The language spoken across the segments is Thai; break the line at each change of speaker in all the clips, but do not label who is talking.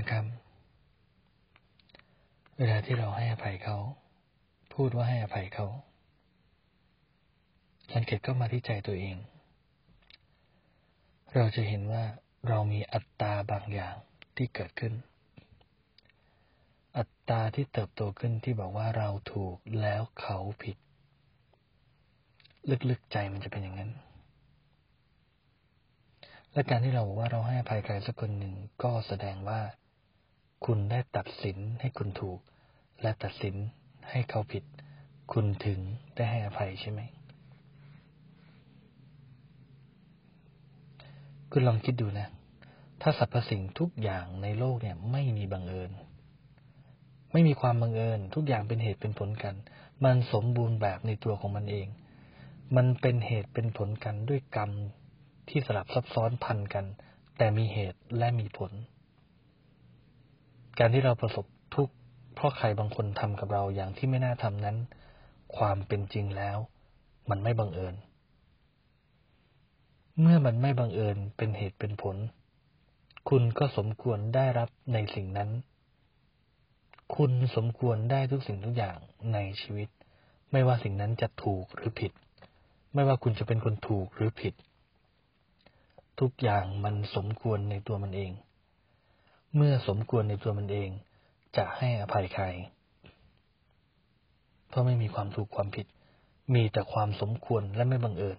นะครับ เวลาที่เราให้อภัยเขา พูดว่าให้อภัยเขา สังเกตก็มาที่ใจตัวเอง เราจะเห็นว่าเรามีอัตตาบางอย่างที่เกิดขึ้น อัตตาที่เติบโตขึ้นที่บอกว่าเราถูกแล้วเขาผิด ลึกๆใจมันจะเป็นอย่างนั้นและการที่เราบอกว่าเราให้อภัยใครสักคนหนึ่งก็แสดงว่า คุณได้ตัดสินให้คุณถูก และตัดสินให้เขาผิด คุณถึงได้ให้อภัยใช่ไหม คุณลองคิดดูนะ ถ้าสรรพสิ่งทุกอย่างในโลกเนี่ย ไม่มีบังเอิญ ไม่มีความบังเอิญ ทุกอย่างเป็นเหตุเป็นผลกัน มันสมบูรณ์แบบในตัวของมันเอง มันเป็นเหตุเป็นผลกันด้วยกรรมที่สลับซับซ้อนพันกัน แต่มีเหตุและมีผล การที่เราประสบทุกข์เพราะใครบางคนทำกับเราอย่างที่ไม่น่าทำนั้น ความเป็นจริงแล้ว มันไม่บังเอิญ เมื่อมันไม่บังเอิญเป็นเหตุเป็นผล คุณก็สมควรได้รับในสิ่งนั้น คุณสมควรได้ทุกสิ่งทุกอย่างในชีวิต ไม่ว่าสิ่งนั้นจะถูกหรือผิด ไม่ว่าคุณจะเป็นคนถูกหรือผิด ทุกอย่างมันสมควรในตัวมันเอง เมื่อสมควรในตัวมันเอง จะให้อภัยใคร เพราะไม่มีความถูกความผิด มีแต่ความสมควรและไม่บังเอิญ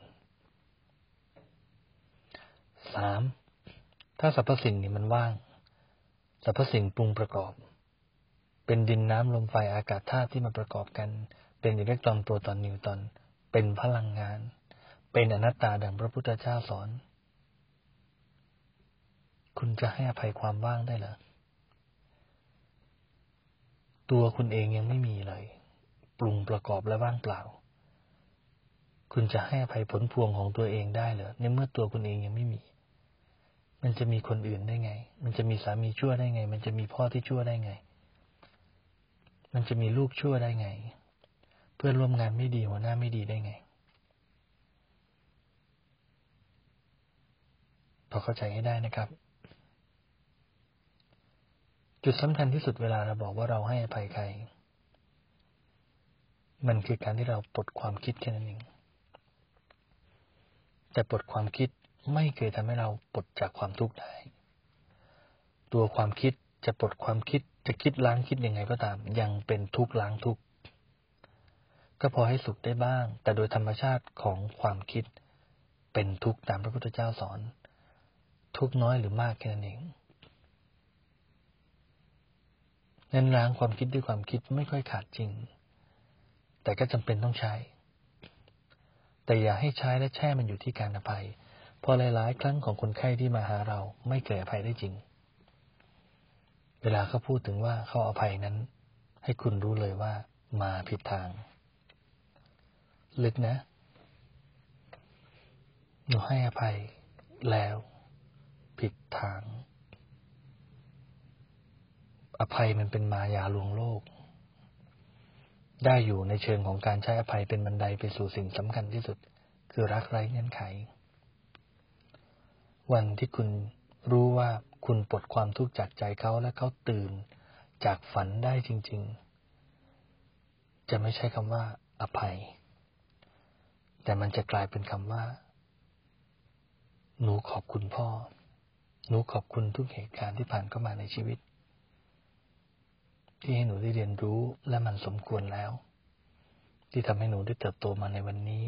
สามถ้าสรรพสิ่งนี่มันว่างสรรพสิ่งปรุงประกอบ เป็นดินน้ำลมไฟอากาศธาตุที่มาประกอบกัน เป็นอิเล็กตรอนโปรตอนนิวตอนเป็นพลังงาน เป็นอนัตตาดังพระพุทธเจ้าสอน คุณจะให้อภัยความว่างได้เหรอ ตัวคุณเองยังไม่มีเลย ปรุงประกอบและว่างเปล่า คุณจะให้อภัยผลพวงของตัวเองได้เหรอในเมื่อตัวคุณเองยังไม่มี มันจะมีคนอื่นได้ไง มันจะมีสามีชั่วได้ไง มันจะมีพ่อที่ชั่วได้ไง มันจะมีลูกชั่วได้ไง เพื่อนร่วมงานไม่ดีหัวหน้าไม่ดีได้ไงพอเข้าใจให้ได้นะครับ จุดสำคัญที่สุดเวลาเราบอกว่าเราให้อภัยใคร มันคือการที่เราปลดความคิดแค่นั้นเอง แต่ปลดความคิดไม่เคยทำให้เราปลดจากความทุกข์ได้ ตัวความคิดจะปลดความคิดจะคิดล้างคิดยังไงก็ตาม ยังเป็นทุกข์ล้างทุกข์ก็พอให้สุขได้บ้าง แต่โดยธรรมชาติของความคิดเป็นทุกข์ตามพระพุทธเจ้าสอน ทุกน้อยหรือมากแค่นั้นเอง นั้นล้างความคิดด้วยความคิดไม่ค่อยขาดจริง แต่ก็จำเป็นต้องใช้ แต่อย่าให้ใช้และแช่มันอยู่ที่การอภัย พอหลายๆ ครั้งของคนไข้ที่มาหาเราไม่เกิดอภัยได้จริง เวลาเขาพูดถึงว่าเขาอภัยนั้น ให้คุณรู้เลยว่ามาผิดทาง ลึกนะหนูให้อภัยแล้ว ผิดทาง อภัยมันเป็นมายาลวงโลก ได้อยู่ในเชิงของการใช้อภัยเป็นบันไดไปสู่สิ่งสำคัญที่สุด คือรักไร้เงื่อนไข วันที่คุณรู้ว่าคุณปลดความทุกข์จากใจเขาและเขาตื่นจากฝันได้จริง ๆ จะไม่ใช่คำว่า อภัย แต่มันจะกลายเป็นคำว่า หนูขอบคุณพ่อ หนูขอบคุณทุกเหตุการณ์ที่ผ่านเข้ามาในชีวิต ที่ให้หนูได้เรียนรู้และมันสมควรแล้ว ที่ทำให้หนูได้เติบโตมาในวันนี้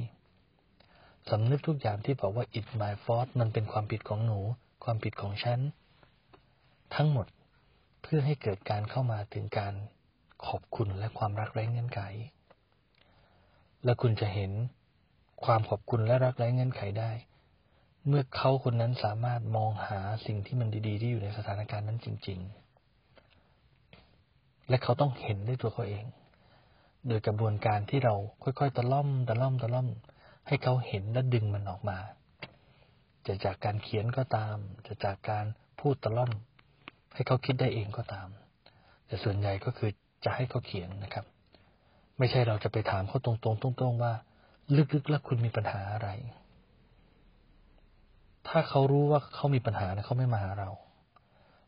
สำนึกทุกอย่างที่บอกว่า it my fault มันเป็นความผิดของหนู ความผิดของฉัน ทั้งหมดเพื่อให้เกิดการเข้ามาถึงการขอบคุณและความรักแร้เงื่อนไข และคุณจะเห็นความขอบคุณและรักแร้เงื่อนไขได้ เมื่อเขาคนนั้นสามารถมองหาสิ่งที่มันดี ๆ ที่อยู่ในสถานการณ์นั้นจริง ๆ และเขาต้องเห็นด้วยตัวเขาเอง โดยกระบวนการที่เราค่อยๆตะล่อมตะล่อมตะล่อม ให้เขาเห็นและดึงมันออกมา จะจากการเขียนก็ตาม จะจากการพูดตะล่อม ให้เขาคิดได้เองก็ตาม แต่ส่วนใหญ่ก็คือจะให้เขาเขียนนะครับ ไม่ใช่เราจะไปถามเขาตรงๆตรงๆว่า ลึกๆแล้วคุณมีปัญหาอะไร ถ้าเขารู้ว่าเขามีปัญหานะเขาไม่มาหาเรา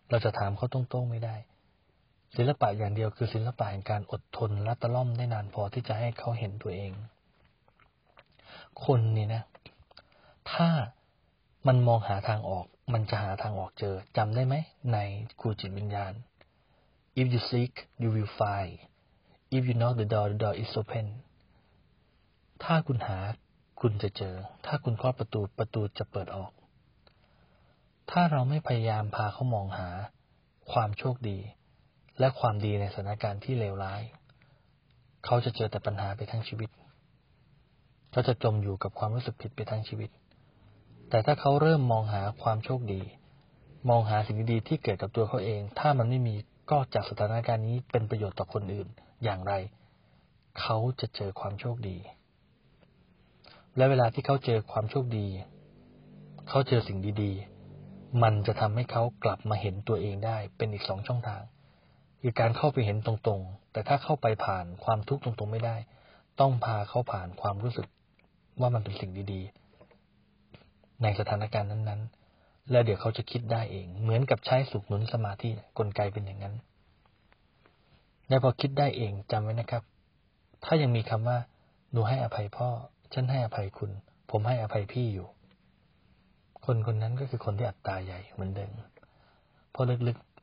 เราจะถามเขาตรงๆไม่ได้ ศิลปะอย่างเดียวคือศิลปะแห่งการอดทนและตะล่อมได้นานพอที่จะให้เขาเห็นตัวเอง คนนี่นะ ถ้ามันมองหาทางออก มันจะหาทางออกเจอจำได้ไหม ในครูจิตวิญญาณ if you seek you will find if you knock the door the door is open ถ้าคุณหาคุณจะเจอ ถ้าคุณเคาะประตูประตูจะเปิดออก ถ้าเราไม่พยายามพาเขามองหาความโชคดี และความดีในสถานการณ์ที่เลวร้าย เขาจะเจอแต่ปัญหาไปทั้งชีวิต เขาจะจมอยู่กับความรู้สึกผิดไปทั้งชีวิต แต่ถ้าเขาเริ่มมองหาความโชคดี มองหาสิ่งดีๆที่เกิดกับตัวเขาเอง ถ้ามันไม่มีก็จากสถานการณ์นี้เป็นประโยชน์ต่อคนอื่นอย่างไร เขาจะเจอความโชคดี และเวลาที่เขาเจอความโชคดี เขาเจอสิ่งดีๆ มันจะทำให้เขากลับมาเห็นตัวเองได้เป็นอีกสองช่องทาง คือการเข้าไปเห็นตรงๆ แต่ถ้าเข้าไปผ่านความทุกข์ตรงๆไม่ได้ ต้องพาเขาผ่านความรู้สึกว่ามันเป็นสิ่งดีๆ ในสถานการณ์นั้นๆ แล้วเดี๋ยวเขาจะคิดได้เอง เหมือนกับใช้สุขหนุนสมาธิกลไกเป็นอย่างนั้นและพอคิดได้เองจำไว้นะครับ ถ้ายังมีคำว่าหนูให้อภัยพ่อ ฉันให้อภัยคุณ ผมให้อภัยพี่อยู่ คนคนนั้นก็คือคนที่อัตตาใหญ่เหมือนเดิมเพราะลึกๆ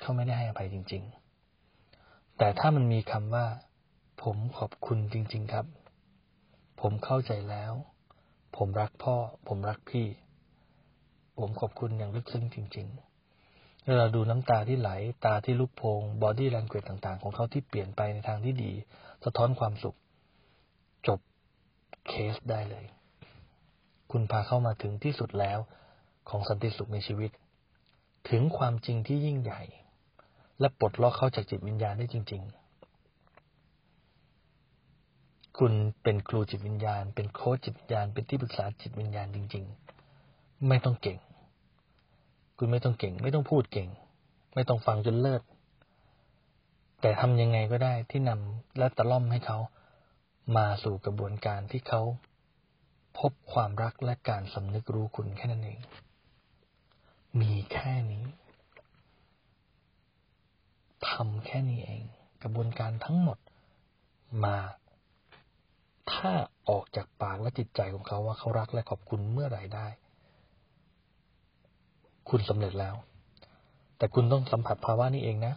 เขาไม่ได้ให้อภัยจริง ๆ แต่ถ้ามันมีคำว่า ผมขอบคุณจริง ๆครับ ผมเข้าใจแล้ว ผมรักพ่อ ผมรักพี่ ผมขอบคุณอย่างลึกซึ้งจริง ๆเวลาดูน้ำตาที่ไหล ตาที่ลุกโพงบอดี้แลงเกจต่าง ๆ ของเขาที่เปลี่ยนไปในทางที่ดี สะท้อนความสุข จบเคสได้เลย คุณพาเข้ามาถึงที่สุดแล้วของสันติสุขในชีวิต ถึงความจริงที่ยิ่งใหญ่ และปลดล็อกเขาจากจิตวิญญาณได้จริง ๆ คุณเป็นครูจิตวิญญาณ เป็นโค้ชจิตวิญญาณ เป็นที่ปรึกษาจิตวิญญาณจริง ๆ ไม่ต้องเก่ง คุณไม่ต้องเก่ง ไม่ต้องพูดเก่ง ไม่ต้องฟังจนเลิศ แต่ทำยังไงก็ได้ที่นำและตะล่อมให้เขามาสู่กระบวนการที่เขาพบความรักและการสำนึกรู้คุณแค่นั้นเอง มีแค่นี้ ทำแค่นี้เอง กระบวนการทั้งหมดมา ถ้าออกจากปากและจิตใจของเขาว่าเขารักและขอบคุณเมื่อไหร่ได้ คุณสำเร็จแล้ว แต่คุณต้องสัมผัสภาวะนี้เองนะ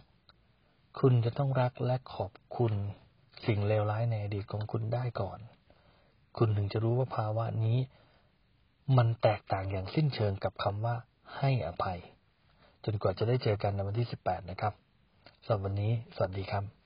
คุณจะต้องรักและขอบคุณสิ่งเลวร้ายในอดีตของคุณได้ก่อน คุณถึงจะรู้ว่าภาวะนี้มันแตกต่างอย่างสิ้นเชิงกับคำว่าให้อภัย จนกว่าจะได้เจอกันในวันที่ 18 นะครับ สำหรับวันนี้ สวัสดีครับ